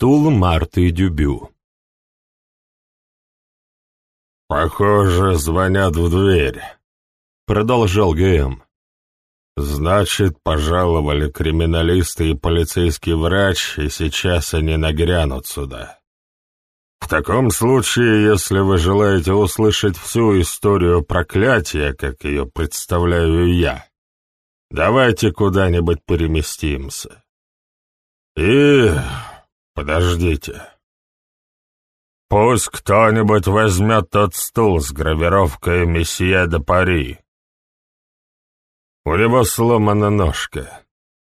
Стул Марты Дюбю. «Похоже, звонят в дверь», — продолжал ГМ. «Значит, пожаловали криминалисты и полицейский врач, и сейчас они нагрянут сюда. В таком случае, если вы желаете услышать всю историю проклятия, как ее представляю я, давайте куда-нибудь переместимся. И... подождите». Пусть кто-нибудь возьмет тот стул с гравировкой «Месье де Пари». У него сломана ножка.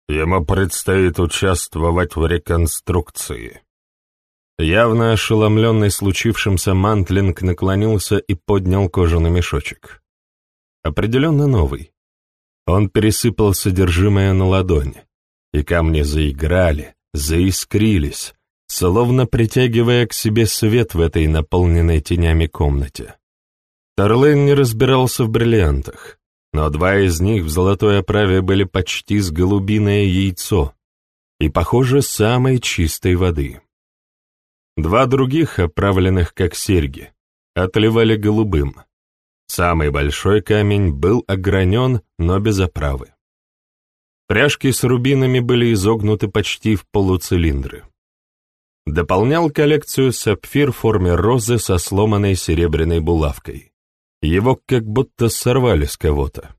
Ему предстоит участвовать в реконструкции. Явно ошеломленный случившимся Мантлинг наклонился и поднял кожаный мешочек. Определенно новый. Он пересыпал содержимое на ладонь, и камни заиграли, заискрились, словно притягивая к себе свет в этой наполненной тенями комнате. Тарлейн не разбирался в бриллиантах, но два из них в золотой оправе были почти с голубиное яйцо и, похоже, самой чистой воды. Два других, оправленных как серьги, отливали голубым. Самый большой камень был огранен, но без оправы. Пряжки с рубинами были изогнуты почти в полуцилиндры дополнял коллекцию сапфир в форме розы со сломанной серебряной булавкой. Его как будто сорвали с кого-то.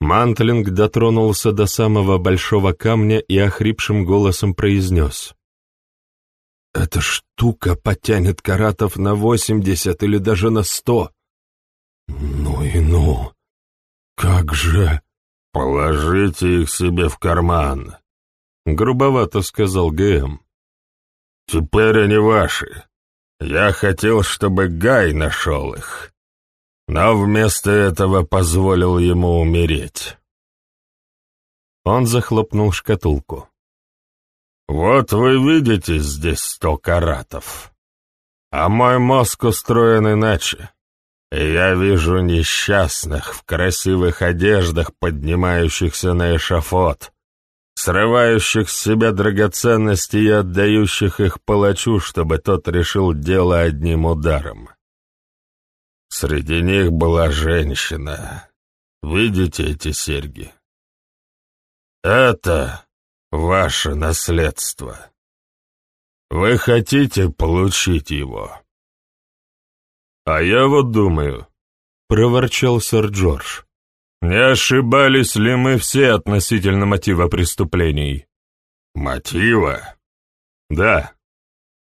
Мантлинг дотронулся до самого большого камня и охрипшим голосом произнес. «Эта штука потянет каратов на восемьдесят или даже на сто. Ну и ну! Как же...» «Положите их себе в карман», — грубовато сказал ГМ. Теперь они ваши. Я хотел, чтобы Гай нашел их, но вместо этого позволил ему умереть. Он захлопнул шкатулку. Вот вы видите здесь сто каратов. А мой мозг устроен иначе. Я вижу несчастных в красивых одеждах, поднимающихся на эшафот, срывающих с себя драгоценности и отдающих их палачу, чтобы тот решил дело одним ударом. Среди них была женщина. Видите эти серьги? Это ваше наследство. Вы хотите получить его? А я вот думаю, — проворчал сэр Джордж, не ошибались ли мы все относительно мотива преступлений? Мотива? Да.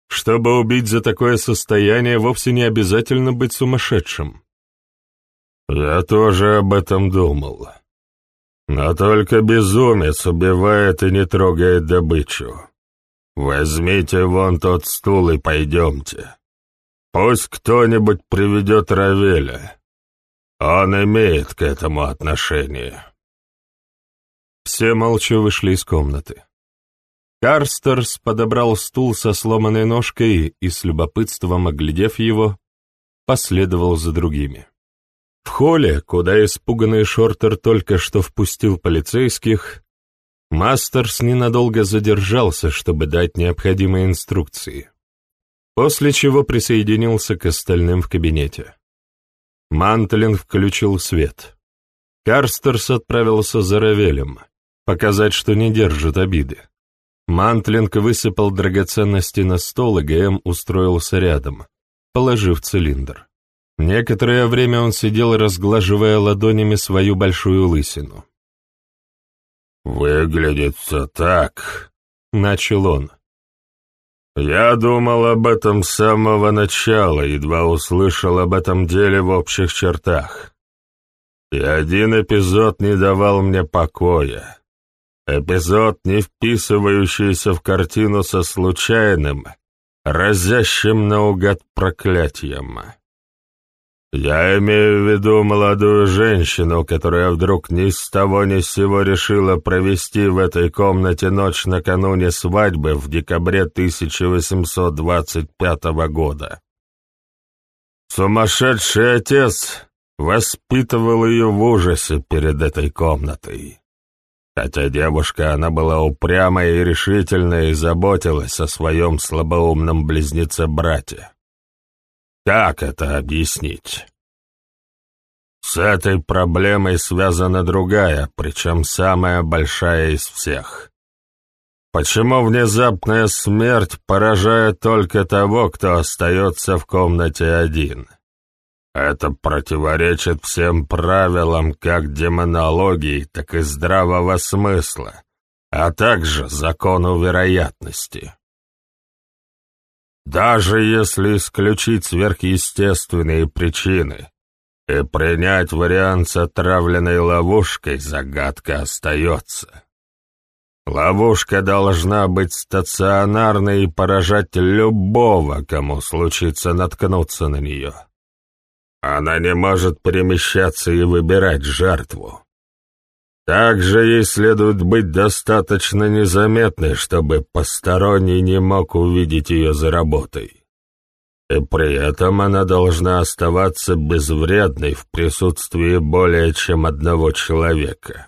Чтобы убить за такое состояние, вовсе не обязательно быть сумасшедшим. Я тоже об этом думал. Но только безумец убивает и не трогает добычу. Возьмите вон тот стул и пойдемте. Пусть кто-нибудь приведет Равеля. Он имеет к этому отношение. Все молча вышли из комнаты. Карстерс подобрал стул со сломанной ножкой и, с любопытством оглядев его, последовал за другими. В холле, куда испуганный Шортер только что впустил полицейских, Мастерс ненадолго задержался, чтобы дать необходимые инструкции, после чего присоединился к остальным в кабинете. Мантлин включил свет. Карстерс отправился за Равелем, показать, что не держит обиды. Мантлинг высыпал драгоценности на стол, и ГМ устроился рядом, положив цилиндр. Некоторое время он сидел, разглаживая ладонями свою большую лысину. «Выглядит все так», — начал он. Я думал об этом с самого начала, едва услышал об этом деле в общих чертах. И один эпизод не давал мне покоя. Эпизод, не вписывающийся в картину со случайным, разящим наугад проклятием. Я имею в виду молодую женщину, которая вдруг ни с того ни с сего решила провести в этой комнате ночь накануне свадьбы в декабре 1825 года. Сумасшедший отец воспитывал ее в ужасе перед этой комнатой. Хотя девушка, она была упрямая и решительная и заботилась о своем слабоумном близнеце-брате. Как это объяснить? С этой проблемой связана другая, причем самая большая из всех. Почему внезапная смерть поражает только того, кто остается в комнате один? Это противоречит всем правилам как демонологии, так и здравого смысла, а также закону вероятности. Даже если исключить сверхъестественные причины и принять вариант с отравленной ловушкой, загадка остается. Ловушка должна быть стационарной и поражать любого, кому случится наткнуться на нее. Она не может перемещаться и выбирать жертву. Также ей следует быть достаточно незаметной, чтобы посторонний не мог увидеть ее за работой. И при этом она должна оставаться безвредной в присутствии более чем одного человека.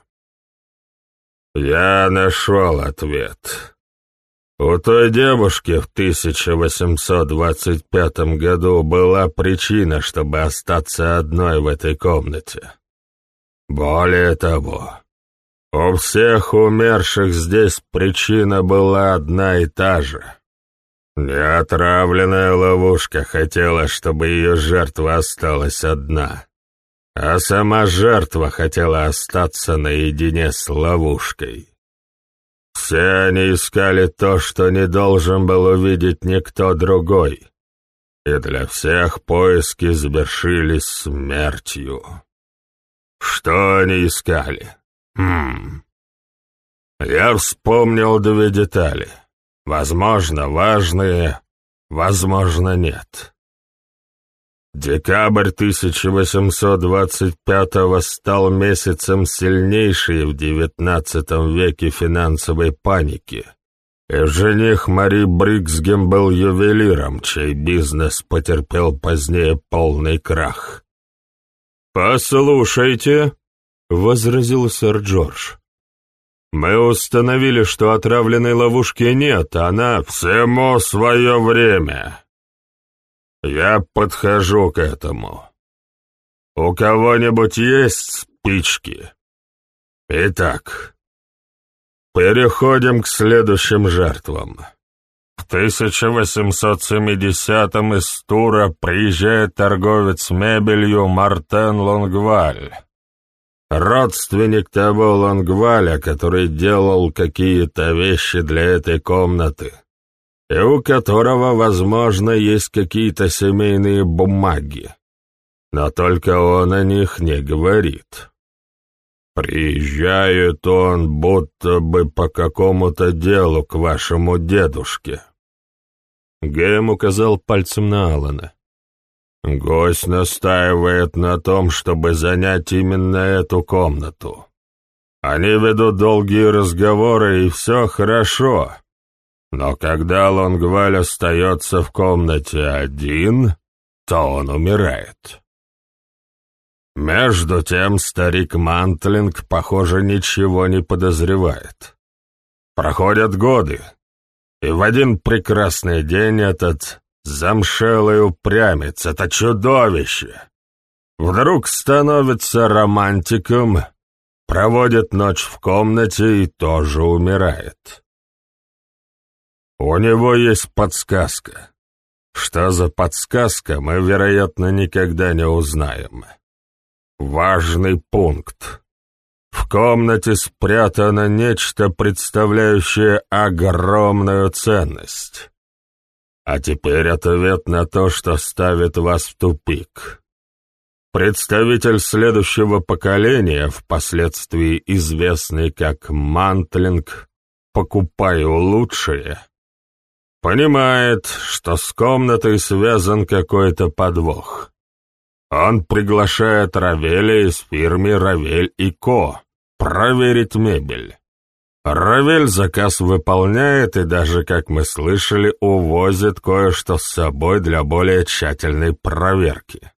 Я нашел ответ. У той девушки в 1825 году была причина, чтобы остаться одной в этой комнате. Более того, у всех умерших здесь причина была одна и та же. Неотравленная ловушка хотела, чтобы ее жертва осталась одна, а сама жертва хотела остаться наедине с ловушкой. Все они искали то, что не должен был увидеть никто другой, и для всех поиски завершились смертью. Что они искали? Хм. Я вспомнил две детали. Возможно, важные, возможно, нет. Декабрь 1825 стал месяцем сильнейшей в XIX веке финансовой паники, и жених Мари Бриксгем был ювелиром, чей бизнес потерпел позднее полный крах. «Послушайте», — возразил сэр Джордж, — «мы установили, что отравленной ловушки нет, она всему свое время». Я подхожу к этому. У кого-нибудь есть спички? Итак, переходим к следующим жертвам. В 1870-м из Тура приезжает торговец мебелью Мартен Лонгваль. Родственник того Лонгваля, который делал какие-то вещи для этой комнаты и у которого, возможно, есть какие-то семейные бумаги, но только он о них не говорит. Приезжает он будто бы по какому-то делу к вашему дедушке. Гэм указал пальцем на Алана. Гость настаивает на том, чтобы занять именно эту комнату. Они ведут долгие разговоры, и все хорошо. Но когда Лонгваль остается в комнате один, то он умирает. Между тем старик Мантлинг, похоже, ничего не подозревает. Проходят годы, и в один прекрасный день этот замшелый упрямец, это чудовище, вдруг становится романтиком, проводит ночь в комнате и тоже умирает. У него есть подсказка. Что за подсказка, мы, вероятно, никогда не узнаем. Важный пункт. В комнате спрятано нечто, представляющее огромную ценность. А теперь ответ на то, что ставит вас в тупик. Представитель следующего поколения, впоследствии известный как Мантлинг, «Покупаю лучшее», Понимает, что с комнатой связан какой-то подвох. Он приглашает Равеля из фирмы «Равель и Ко» проверить мебель. Равель заказ выполняет и даже, как мы слышали, увозит кое-что с собой для более тщательной проверки.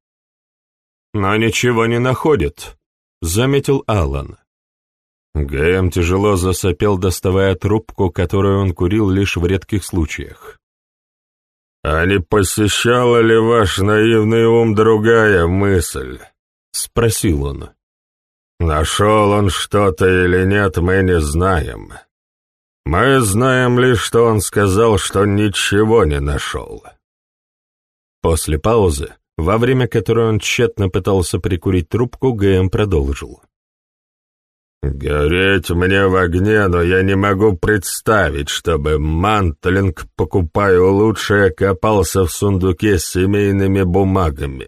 «Но ничего не находит», — заметил Аллан. ГМ тяжело засопел, доставая трубку, которую он курил лишь в редких случаях. «А не посещала ли ваш наивный ум другая мысль?» — спросил он. «Нашел он что-то или нет, мы не знаем. Мы знаем лишь, что он сказал, что ничего не нашел». После паузы, во время которой он тщетно пытался прикурить трубку, ГМ продолжил. «Гореть мне в огне, но я не могу представить, чтобы Мантлинг, покупая лучшее, копался в сундуке с семейными бумагами.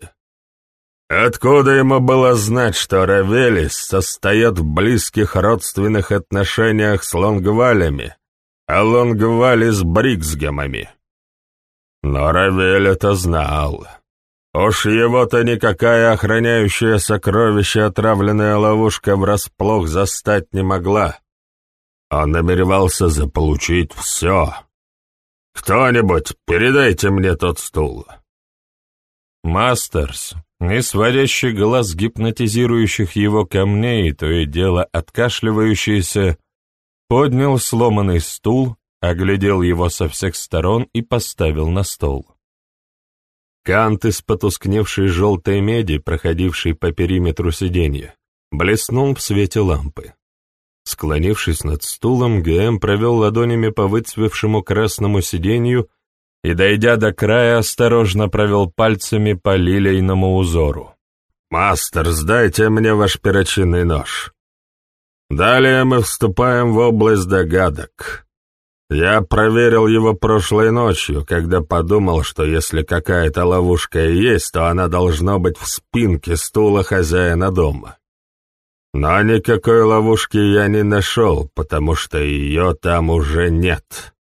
Откуда ему было знать, что Равелис состоит в близких родственных отношениях с Лонгвалями, а Лонгвали с Бриксгемами? Но Равель это знал». Уж его-то никакая охраняющая сокровище отравленная ловушка врасплох застать не могла. Он намеревался заполучить все. «Кто-нибудь, передайте мне тот стул». Мастерс, не сводящий глаз гипнотизирующих его камней, то и дело откашливающийся, поднял сломанный стул, оглядел его со всех сторон и поставил на стол. Кант из потускневшей желтой меди, проходивший по периметру сиденья, блеснул в свете лампы. Склонившись над стулом, ГМ провел ладонями по выцвевшему красному сиденью и, дойдя до края, осторожно провел пальцами по лилейному узору. «Мастер, сдайте мне ваш перочинный нож. Далее мы вступаем в область догадок. Я проверил его прошлой ночью, когда подумал, что если какая-то ловушка и есть, то она должна быть в спинке стула хозяина дома. Но никакой ловушки я не нашел, потому что ее там уже нет.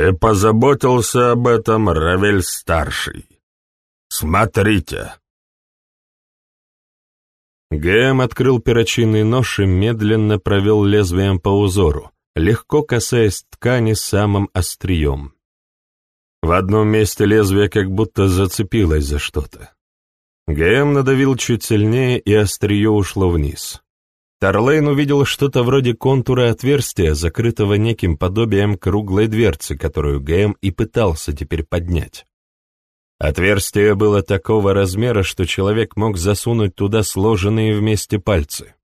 И позаботился об этом Равель-старший. Смотрите. Гэм открыл перочинный нож и медленно провел лезвием по узору, легко касаясь ткани самым острием. В одном месте лезвие как будто зацепилось за что-то. ГМ надавил чуть сильнее, и острие ушло вниз. Тарлейн увидел что-то вроде контура отверстия, закрытого неким подобием круглой дверцы, которую ГМ и пытался теперь поднять. Отверстие было такого размера, что человек мог засунуть туда сложенные вместе пальцы.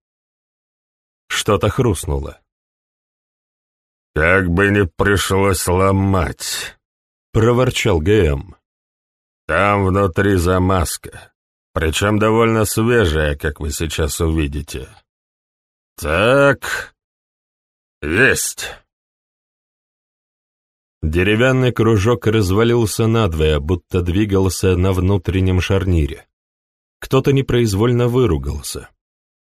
Что-то хрустнуло. «Как бы не пришлось ломать», — проворчал ГМ. «Там внутри замазка, причем довольно свежая, как вы сейчас увидите. Так, есть». Деревянный кружок развалился надвое, будто двигался на внутреннем шарнире. Кто-то непроизвольно выругался.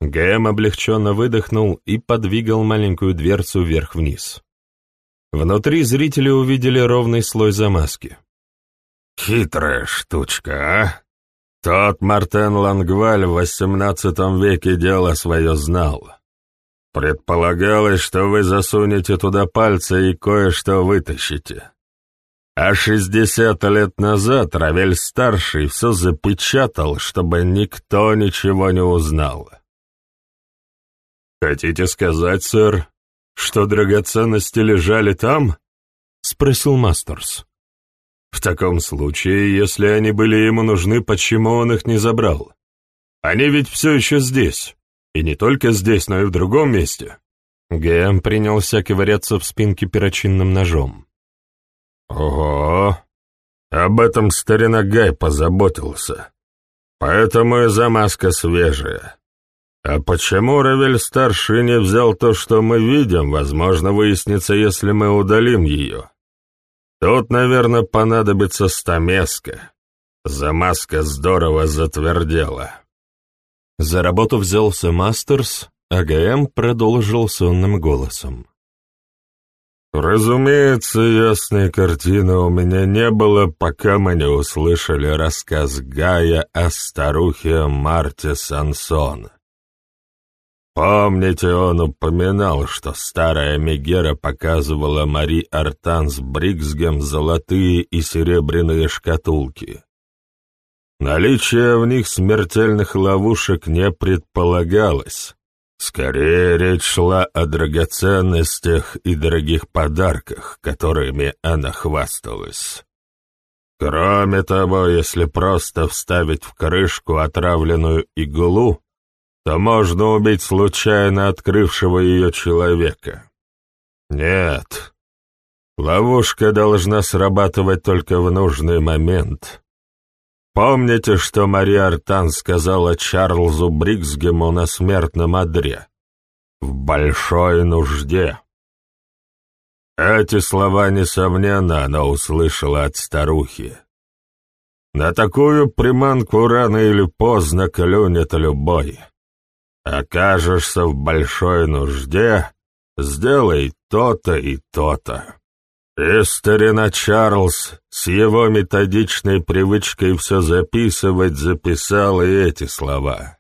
ГМ облегченно выдохнул и подвигал маленькую дверцу вверх-вниз. Внутри зрители увидели ровный слой замазки. «Хитрая штучка, а? Тот Мартен Лангваль в XVIII веке дело свое знал. Предполагалось, что вы засунете туда пальцы и кое-что вытащите. А шестьдесят лет назад Равель-старший все запечатал, чтобы никто ничего не узнал». «Хотите сказать, сэр, «Что драгоценности лежали там?» — спросил Мастерс. «В таком случае, если они были ему нужны, почему он их не забрал? Они ведь все еще здесь, и не только здесь, но и в другом месте». Гэм принялся ковыряться в спинке перочинным ножом. «Ого! Об этом старина Гай позаботился. Поэтому и замазка свежая. А почему Равель-старший не взял то, что мы видим, возможно, выяснится, если мы удалим ее. Тут, наверное, понадобится стамеска. Замазка здорово затвердела. За работу взялся Мастерс, а ГМ продолжил сонным голосом. Разумеется, ясной картины у меня не было, пока мы не услышали рассказ Гая о старухе Марте Сансон. Помните, он упоминал, что старая Мегера показывала Мари Артанс Бриксгем золотые и серебряные шкатулки. Наличие в них смертельных ловушек не предполагалось. Скорее речь шла о драгоценностях и дорогих подарках, которыми она хвасталась. Кроме того, если просто вставить в крышку отравленную иглу, то можно убить случайно открывшего ее человека. Нет, ловушка должна срабатывать только в нужный момент. Помните, что Мария Артан сказала Чарльзу Бриксгему на смертном одре? В большой нужде. Эти слова, несомненно, она услышала от старухи. На такую приманку рано или поздно клюнет любой. Окажешься в большой нужде, сделай то-то и то-то. И старина Чарльз с его методичной привычкой все записывать записал и эти слова.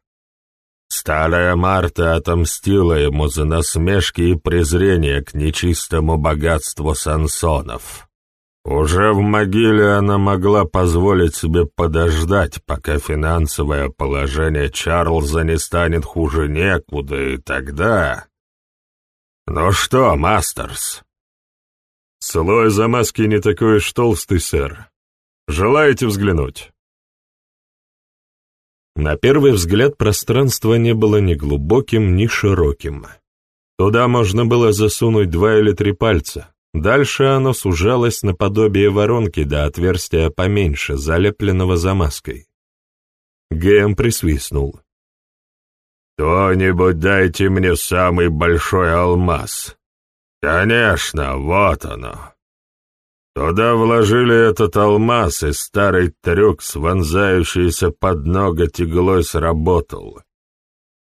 Старая Марта отомстила ему за насмешки и презрение к нечистому богатству Сансонов. Уже в могиле она могла позволить себе подождать, пока финансовое положение Чарльза не станет хуже некуда, и тогда... «Ну что, Мастерс?» «Слой замазки не такой уж толстый, сэр. Желаете взглянуть?» На первый взгляд пространство не было ни глубоким, ни широким. Туда можно было засунуть два или три пальца. Дальше оно сужалось наподобие воронки до отверстия поменьше, залепленного замазкой. Гэм присвистнул. «Кто-нибудь дайте мне самый большой алмаз. Конечно, вот оно. Туда вложили этот алмаз, и старый трюк с вонзающейся под ноготь иглой сработал.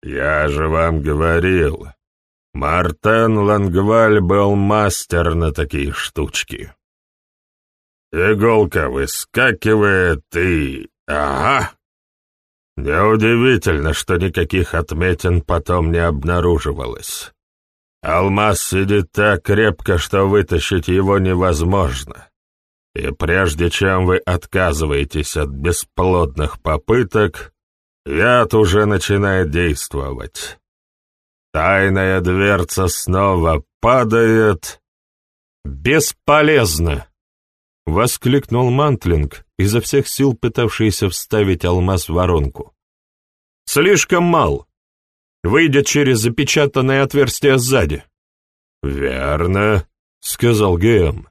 Я же вам говорил, Мартен Лангваль был мастер на такие штучки. Иголка выскакивает и... Ага! Неудивительно, что никаких отметин потом не обнаруживалось. Алмаз сидит так крепко, что вытащить его невозможно. И прежде чем вы отказываетесь от бесплодных попыток, яд уже начинает действовать. Тайная дверца снова падает. «Бесполезно!» — воскликнул Мантлинг, изо всех сил пытавшийся вставить алмаз в воронку. «Слишком мал выйдет через запечатанное отверстие сзади. «Верно», — сказал Гэм.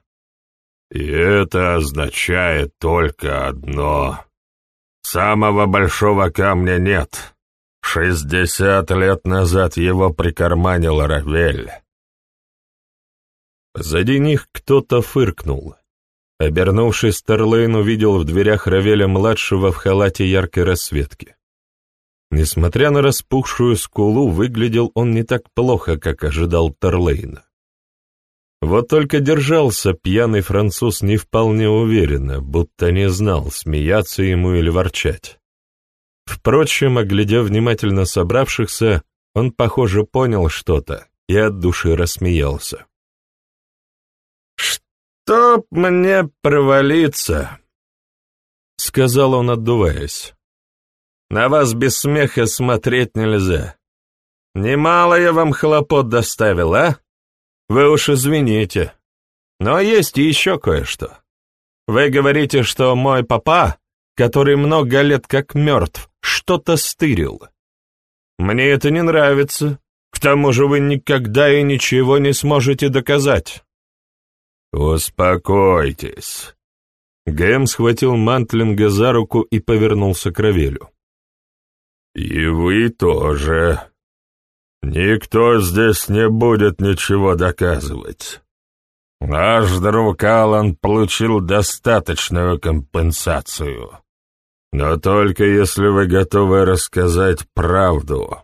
«И это означает только одно. Самого большого камня нет. Шестьдесят лет назад его прикарманил Равель». Позади них кто-то фыркнул. Обернувшись, Терлейн увидел в дверях Равеля-младшего в халате яркой расцветки. Несмотря на распухшую скулу, выглядел он не так плохо, как ожидал Терлейна. Вот только держался пьяный француз не вполне уверенно, будто не знал, смеяться ему или ворчать. Впрочем, оглядев внимательно собравшихся, он, похоже, понял что-то и от души рассмеялся. «Чтоб мне провалиться!» — сказал он, отдуваясь. На вас без смеха смотреть нельзя. Немало я вам хлопот доставил, а? Вы уж извините. Но есть еще кое-что. Вы говорите, что мой папа, который много лет как мертв, что-то стырил. Мне это не нравится. К тому же вы никогда и ничего не сможете доказать. Успокойтесь. Гэм схватил Мантлинга за руку и повернулся к Равелю. «И вы тоже. Никто здесь не будет ничего доказывать. Наш друг Аллан получил достаточную компенсацию. Но только если вы готовы рассказать правду».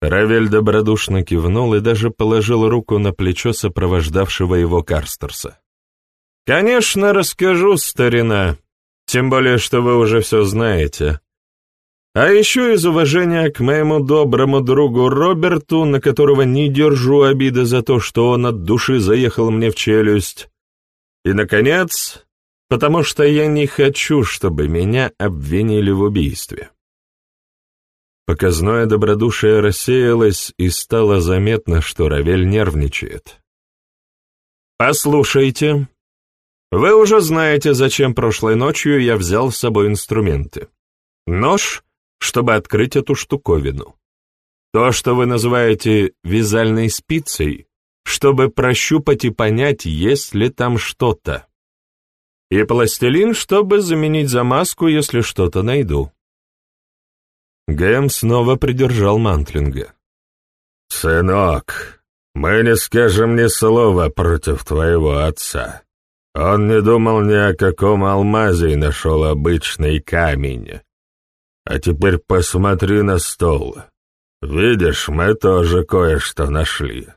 Равель добродушно кивнул и даже положил руку на плечо сопровождавшего его Карстерса. «Конечно, расскажу, старина, тем более, что вы уже все знаете. А еще из уважения к моему доброму другу Роберту, на которого не держу обиды за то, что он от души заехал мне в челюсть. И, наконец, потому что я не хочу, чтобы меня обвинили в убийстве. Показное добродушие рассеялось, и стало заметно, что Равель нервничает. «Послушайте, вы уже знаете, зачем прошлой ночью я взял с собой инструменты. Нож, чтобы открыть эту штуковину. То, что вы называете вязальной спицей, чтобы прощупать и понять, есть ли там что-то. И пластилин, чтобы заменить замазку, если что-то найду. Гэм снова придержал Мантлинга. «Сынок, мы не скажем ни слова против твоего отца. Он не думал ни о каком алмазе и нашел обычный камень. А теперь посмотри на стол. Видишь, мы тоже кое-что нашли.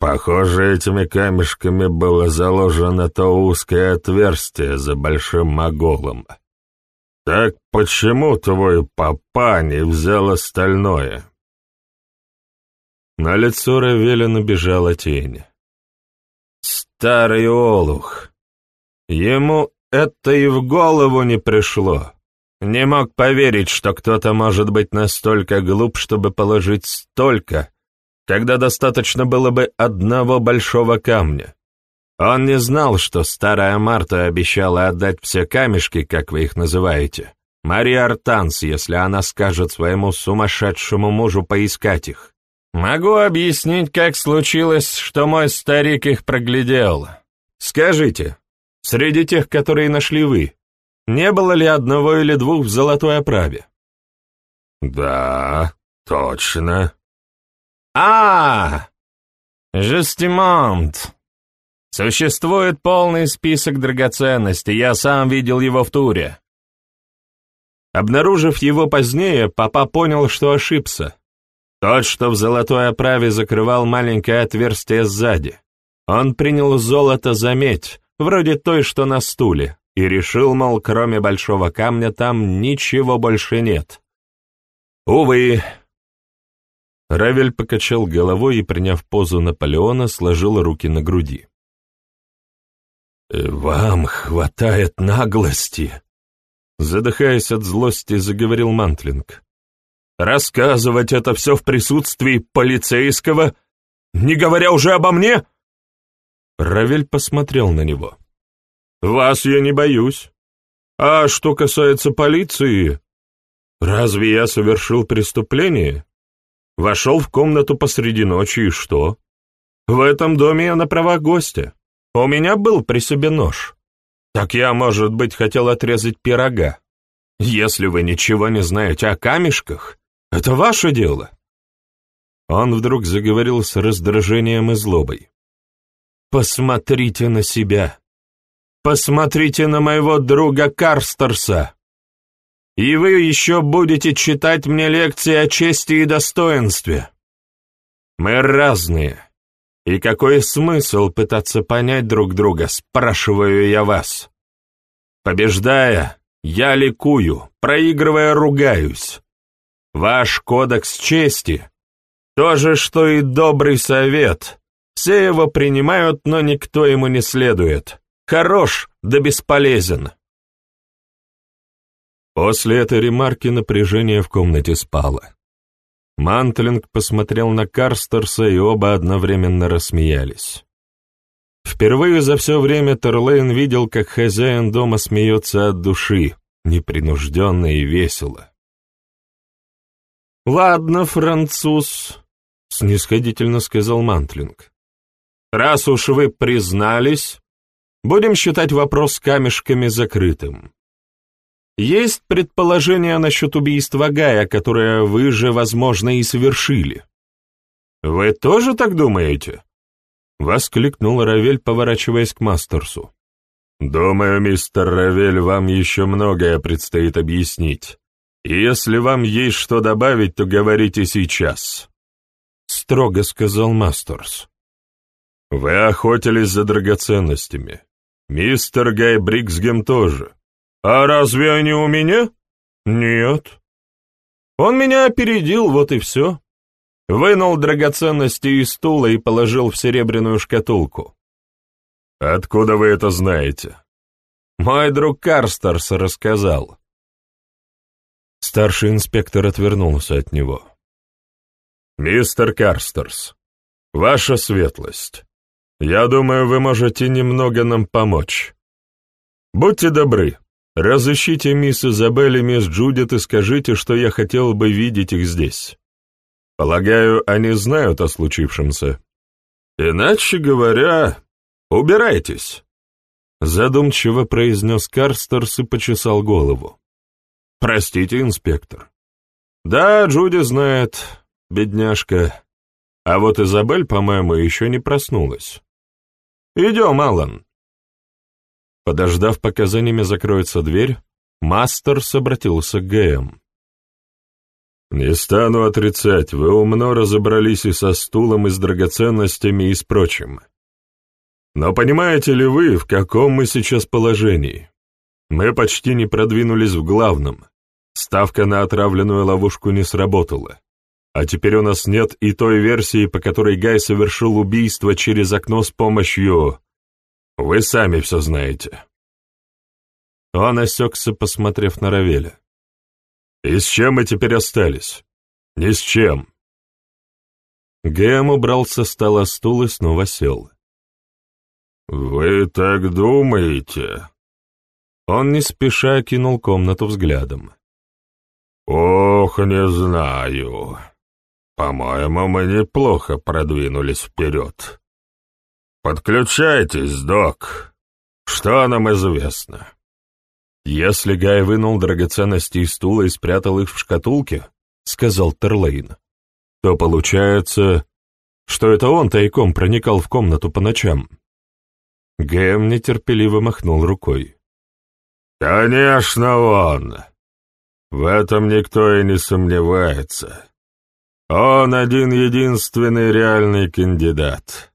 Похоже, этими камешками было заложено то узкое отверстие за большим моголом. Так почему твой папа не взял остальное? На лицо Равеля набежала тень. Старый олух. Ему это и в голову не пришло. Не мог поверить, что кто-то может быть настолько глуп, чтобы положить столько, когда достаточно было бы одного большого камня. Он не знал, что старая Марта обещала отдать все камешки, как вы их называете, Мария Артанс, если она скажет своему сумасшедшему мужу поискать их. Могу объяснить, как случилось, что мой старик их проглядел. Скажите, среди тех, которые нашли вы, не было ли одного или двух в золотой оправе? Да, точно. А, Жестимонт. Существует полный список драгоценностей, я сам видел его в туре. Обнаружив его позднее, папа понял, что ошибся. Тот, что в золотой оправе закрывал маленькое отверстие сзади. Он принял золото за медь, вроде той, что на стуле, и решил, мол, кроме большого камня там ничего больше нет. Увы. Равель покачал головой и, приняв позу Наполеона, сложил руки на груди. «Вам хватает наглости!» Задыхаясь от злости, заговорил Мантлинг. «Рассказывать это все в присутствии полицейского, не говоря уже обо мне?» Равель посмотрел на него. «Вас я не боюсь. А что касается полиции, разве я совершил преступление? Вошел в комнату посреди ночи и что? В этом доме я на правах гостя. У меня был при себе нож. Так я, может быть, хотел отрезать пирога. Если вы ничего не знаете о камешках, это ваше дело. Он вдруг заговорил с раздражением и злобой. «Посмотрите на себя. Посмотрите на моего друга Карстерса. И вы еще будете читать мне лекции о чести и достоинстве. Мы разные. И какой смысл пытаться понять друг друга, спрашиваю я вас? Побеждая, я ликую, проигрывая, ругаюсь. Ваш кодекс чести — то же, что и добрый совет. Все его принимают, но никто ему не следует. Хорош, да бесполезен. После этой ремарки напряжение в комнате спало. Мантлинг посмотрел на Карстерса, и оба одновременно рассмеялись. Впервые за все время Терлейн видел, как хозяин дома смеется от души, непринужденно и весело. «Ладно, француз», — снисходительно сказал Мантлинг. «Раз уж вы признались, будем считать вопрос камешками закрытым. Есть предположение насчет убийства Гая, которое вы же, возможно, и совершили. Вы тоже так думаете? Воскликнул Равель, поворачиваясь к Мастерсу. «Думаю, мистер Равель, вам еще многое предстоит объяснить. И если вам есть что добавить, то говорите сейчас», — строго сказал Мастерс. «Вы охотились за драгоценностями. Мистер Гай Бриксгем тоже. «А разве они у меня?» «Нет». «Он меня опередил, вот и все». Вынул драгоценности из стула и положил в серебряную шкатулку. «Откуда вы это знаете?» «Мой друг Карстерс рассказал». Старший инспектор отвернулся от него. «Мистер Карстерс, ваша светлость, я думаю, вы можете немного нам помочь. Будьте добры, разыщите мисс Изабель и мисс Джудит и скажите, что я хотел бы видеть их здесь. Полагаю, они знают о случившемся. Иначе говоря, убирайтесь». Задумчиво произнес Карстерс и почесал голову. «Простите, инспектор. Да, Джуди знает, бедняжка. А вот Изабель, по-моему, еще не проснулась. Идем, Аллан». Подождав, пока за ними закроется дверь, Мастерс обратился к Гэм. «Не стану отрицать, вы умно разобрались и со стулом, и с драгоценностями, и с прочим. Но понимаете ли вы, в каком мы сейчас положении? Мы почти не продвинулись в главном. Ставка на отравленную ловушку не сработала. А теперь у нас нет и той версии, по которой Гай совершил убийство через окно с помощью... Вы сами все знаете. Он осекся, посмотрев на Равеля. «И с чем мы теперь остались? Ни с чем». Гэм убрал со стола стул и снова сел. «Вы так думаете?» Он не спеша кинул комнату взглядом. «Ох, не знаю. По-моему, мы неплохо продвинулись вперед. Подключайтесь, док. Что нам известно?» «Если Гай вынул драгоценности из стула и спрятал их в шкатулке, — сказал Терлейн, — то получается, что это он тайком проникал в комнату по ночам». Гэм нетерпеливо махнул рукой. «Конечно он! В этом никто и не сомневается. Он один-единственный реальный кандидат.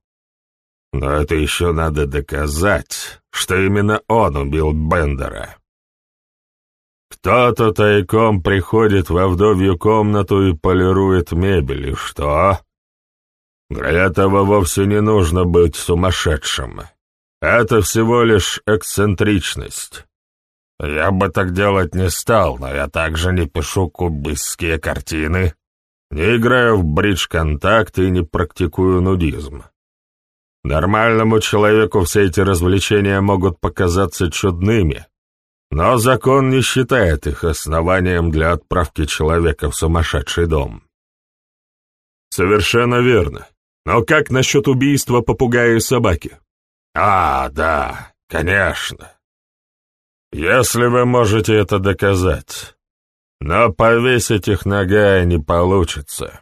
Но это еще надо доказать, что именно он убил Бендера. Кто-то тайком приходит во вдовью комнату и полирует мебель, и что? Для этого вовсе не нужно быть сумасшедшим. Это всего лишь эксцентричность. Я бы так делать не стал, но я также не пишу кубистские картины, не играю в бридж-контакт и не практикую нудизм. Нормальному человеку все эти развлечения могут показаться чудными, но закон не считает их основанием для отправки человека в сумасшедший дом. Совершенно верно. Но как насчет убийства попугая и собаки? «А, да, конечно. Если вы можете это доказать. Но повесить их на Гая не получится.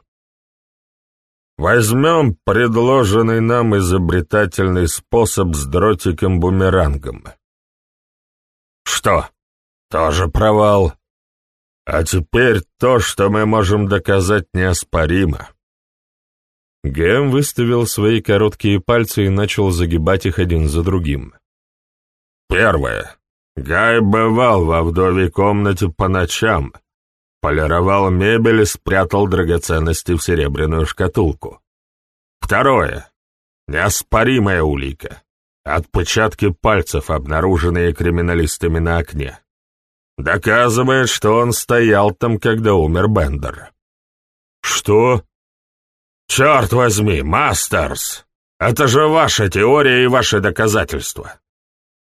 Возьмем предложенный нам изобретательный способ с дротиком-бумерангом. Что, тоже провал? А теперь то, что мы можем доказать неоспоримо. Гэм выставил свои короткие пальцы и начал загибать их один за другим. Первое. Гай бывал во вдове комнате по ночам, полировал мебель и спрятал драгоценности в серебряную шкатулку. Второе. Неоспоримая улика. Отпечатки пальцев, обнаруженные криминалистами на окне. Доказывает, что он стоял там, когда умер Бендер. Что? «Черт возьми, Мастерс! Это же ваша теория и ваши доказательства.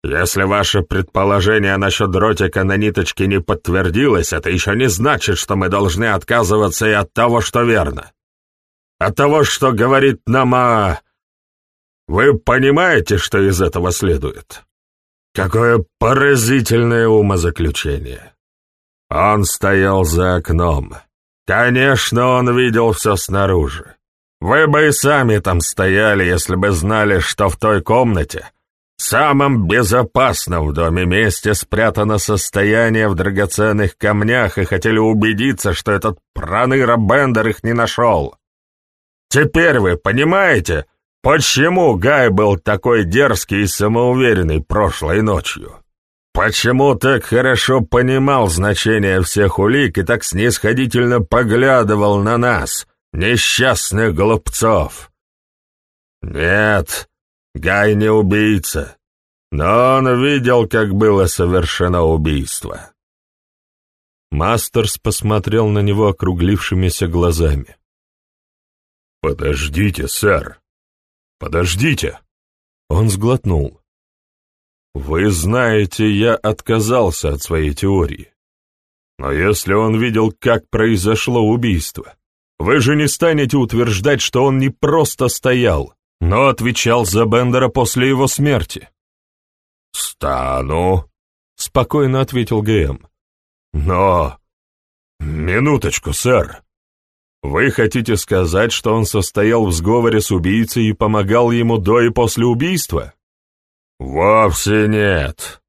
Если ваше предположение насчет дротика на ниточке не подтвердилось, это еще не значит, что мы должны отказываться и от того, что верно. От того, что говорит нам о... Вы понимаете, что из этого следует? Какое поразительное умозаключение. Он стоял за окном. Конечно, он видел все снаружи. Вы бы и сами там стояли, если бы знали, что в той комнате, самом безопасном в доме месте, спрятано состояние в драгоценных камнях и хотели убедиться, что этот проныра Бендер их не нашел. Теперь вы понимаете, почему Гай был такой дерзкий и самоуверенный прошлой ночью? Почему так хорошо понимал значение всех улик и так снисходительно поглядывал на нас — Несчастных голубцов. Нет, Гай не убийца, но он видел, как было совершено убийство. Мастерс посмотрел на него округлившимися глазами. «Подождите, сэр! Подождите!» Он сглотнул. «Вы знаете, я отказался от своей теории. Но если он видел, как произошло убийство, вы же не станете утверждать, что он не просто стоял, но отвечал за Бендера после его смерти». «Стану», — спокойно ответил ГМ. «Но... Минуточку, сэр. Вы хотите сказать, что он состоял в сговоре с убийцей и помогал ему до и после убийства? Вовсе нет.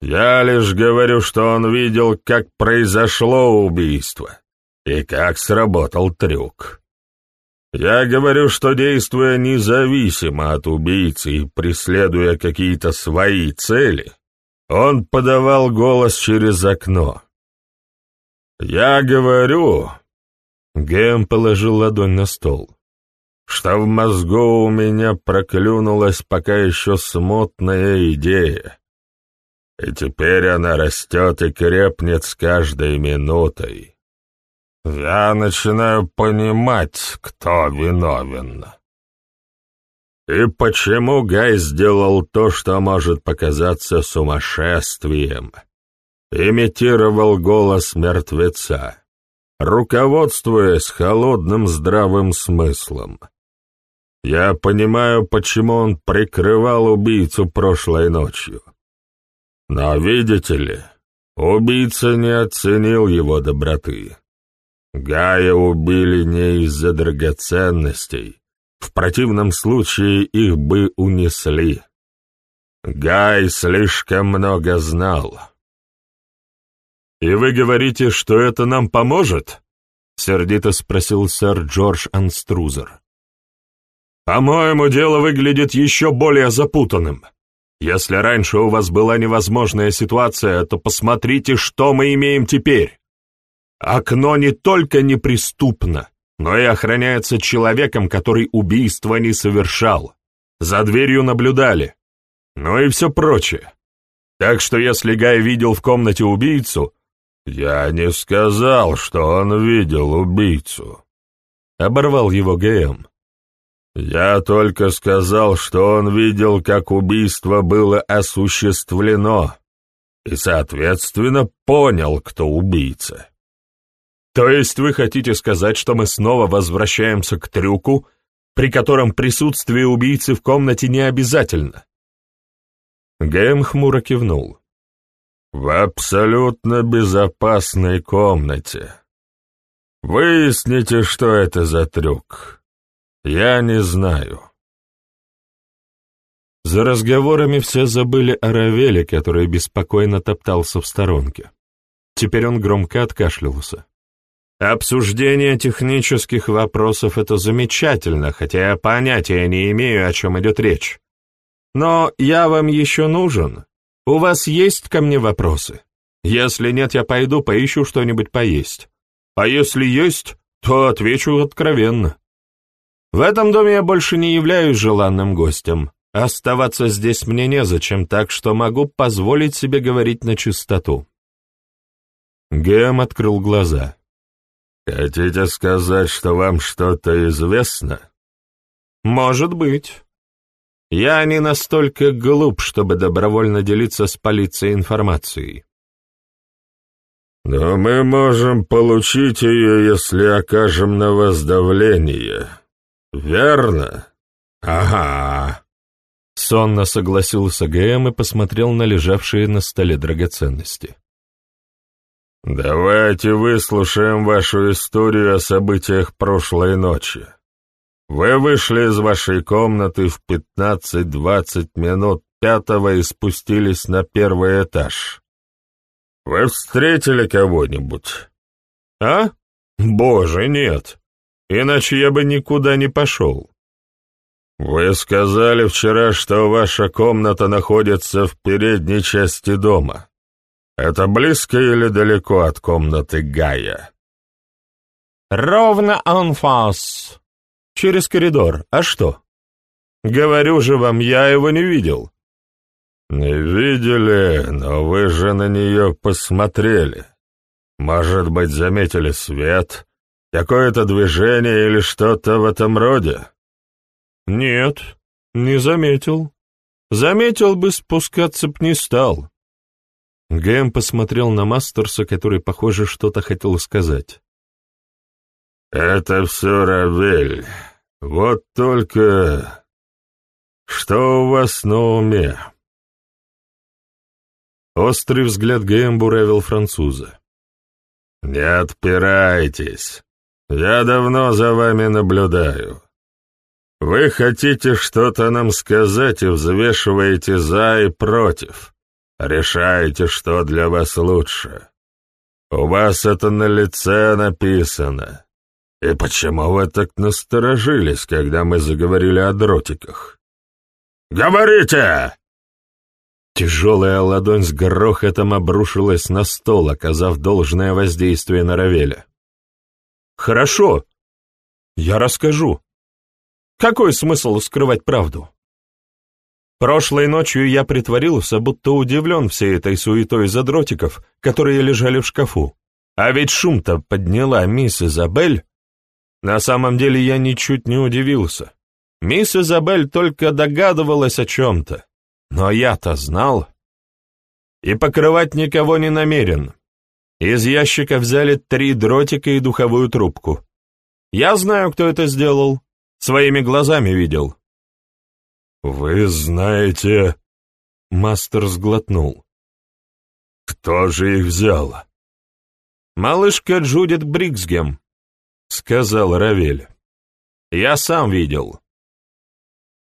Я лишь говорю, что он видел, как произошло убийство и как сработал трюк. Я говорю, что действуя независимо от убийцы и преследуя какие-то свои цели, он подавал голос через окно. Я говорю, Гэм положил ладонь на стол. «Что в мозгу у меня проклюнулась пока еще смутная идея. И теперь она растет и крепнет с каждой минутой. Я начинаю понимать, кто виновен. И почему Гай сделал то, что может показаться сумасшествием? Имитировал голос мертвеца руководствуясь холодным здравым смыслом. Я понимаю, почему он прикрывал убийцу прошлой ночью. Но, видите ли, убийца не оценил его доброты. Гая убили не из-за драгоценностей, в противном случае их бы унесли. Гай слишком много знал. «И вы говорите, что это нам поможет?» — сердито спросил сэр Джордж Анструзер. «По-моему, дело выглядит еще более запутанным. Если раньше у вас была невозможная ситуация, то посмотрите, что мы имеем теперь. Окно не только неприступно, но и охраняется человеком, который убийство не совершал. За дверью наблюдали. Ну и все прочее. Так что если Гай видел в комнате убийцу, «Я не сказал, что он видел убийцу», — оборвал его ГМ. «Я только сказал, что он видел, как убийство было осуществлено, и, соответственно, понял, кто убийца». «То есть вы хотите сказать, что мы снова возвращаемся к трюку, при котором присутствие убийцы в комнате не обязательно?» ГМ хмуро кивнул. В абсолютно безопасной комнате. Выясните, что это за трюк. Я не знаю. За разговорами все забыли о Равеле, который беспокойно топтался в сторонке. Теперь он громко откашлялся. Обсуждение технических вопросов — это замечательно, хотя я понятия не имею, о чем идет речь. Но я вам еще нужен, у вас есть ко мне вопросы? Если нет, я пойду поищу что-нибудь поесть. А если есть, то отвечу откровенно. В этом доме я больше не являюсь желанным гостем. Оставаться здесь мне незачем, так что могу позволить себе говорить на чистоту. Гэм открыл глаза. «Хотите сказать, что вам что-то известно?» «Может быть. Я не настолько глуп, чтобы добровольно делиться с полицией информацией. Но мы можем получить ее, если окажем на вас давление. Верно? Ага. Сонно согласился ГМ и посмотрел на лежавшие на столе драгоценности. «Давайте выслушаем вашу историю о событиях прошлой ночи. Вы вышли из вашей комнаты в пятнадцать-двадцать минут пятого и спустились на первый этаж. Вы встретили кого-нибудь? А? Боже, нет. Иначе я бы никуда не пошел. Вы сказали вчера, что ваша комната находится в передней части дома. Это близко или далеко от комнаты Гая? Ровно анфас, Через коридор. А что? Говорю же вам, я его не видел. Не видели, но вы же на нее посмотрели. Может быть, заметили свет, какое-то движение или что-то в этом роде?» «Нет, не заметил. Заметил бы, спускаться б не стал». Гэм посмотрел на Мастерса, который, похоже, что-то хотел сказать. «Это все Равель. Вот только... Что у вас на уме?» Острый взгляд Гэм буравил француза. «Не отпирайтесь. Я давно за вами наблюдаю. Вы хотите что-то нам сказать и взвешиваете за и против. Решаете, что для вас лучше. У вас это на лице написано. И почему вы так насторожились, когда мы заговорили о дротиках? «Говорите!» Тяжелая ладонь с грохотом обрушилась на стол, оказав должное воздействие на Равеля. «Хорошо, я расскажу. Какой смысл скрывать правду?» Прошлой ночью я притворился, будто удивлен всей этой суетой задротиков, которые лежали в шкафу. А ведь шум-то подняла мисс Изабель. На самом деле я ничуть не удивился. Мисс Изабель только догадывалась о чем-то. Но я-то знал. И покрывать никого не намерен. Из ящика взяли три дротика и духовую трубку. Я знаю, кто это сделал. Своими глазами видел. «Вы знаете...» Мастер сглотнул. «Кто же их взял?» «Малышка Джудит Бриксгем», — сказал Равель. «Я сам видел.